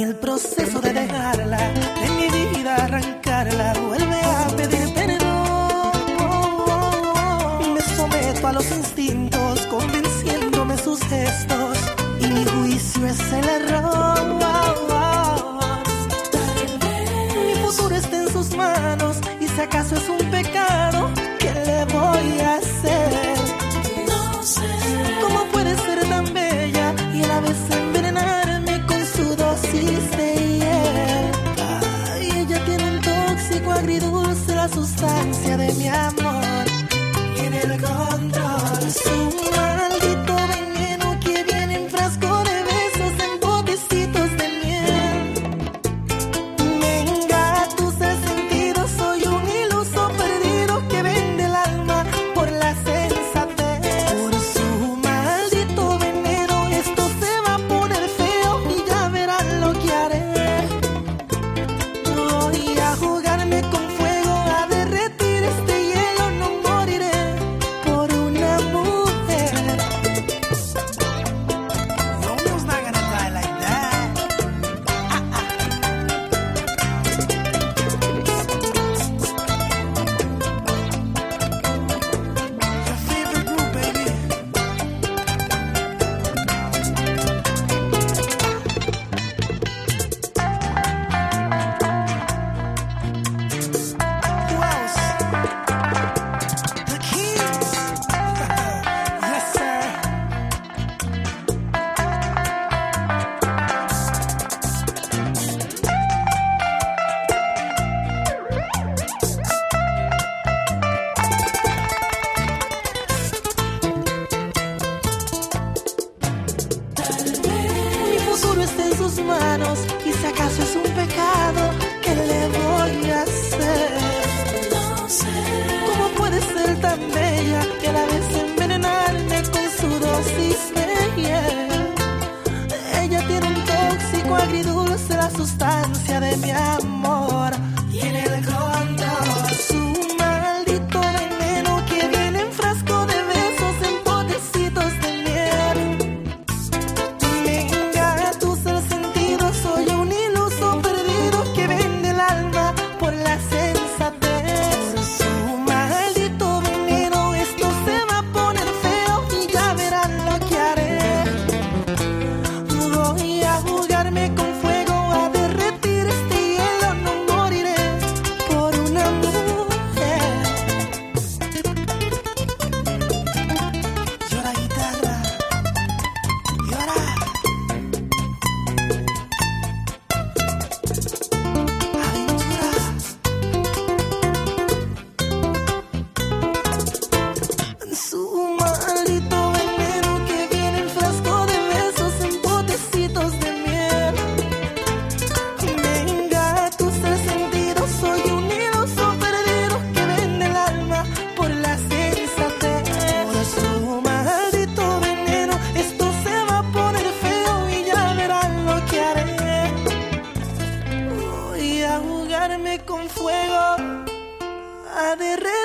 En el proceso de dejarla, de mi vida arrancarla, vuelve a pedir perdón. Me someto a los instintos, convenciéndome sus gestos, y mi juicio es el error. Mi futuro está en sus manos, y si acaso es un pecado, ¿qué le voy a hacer? No sé. ¿Cómo puede ser tan bella y a la vez la sustancia de mi amor. Tiene el control, en sus manos y si acaso es un pecado, ¿qué le voy a hacer? No. ¿Cómo puede ser tan bella y a la vez envenenarme con su dosis de hiel? Ella tiene un tóxico agridulce, la sustancia de mi amor. Tiene el control, fuego, a derretir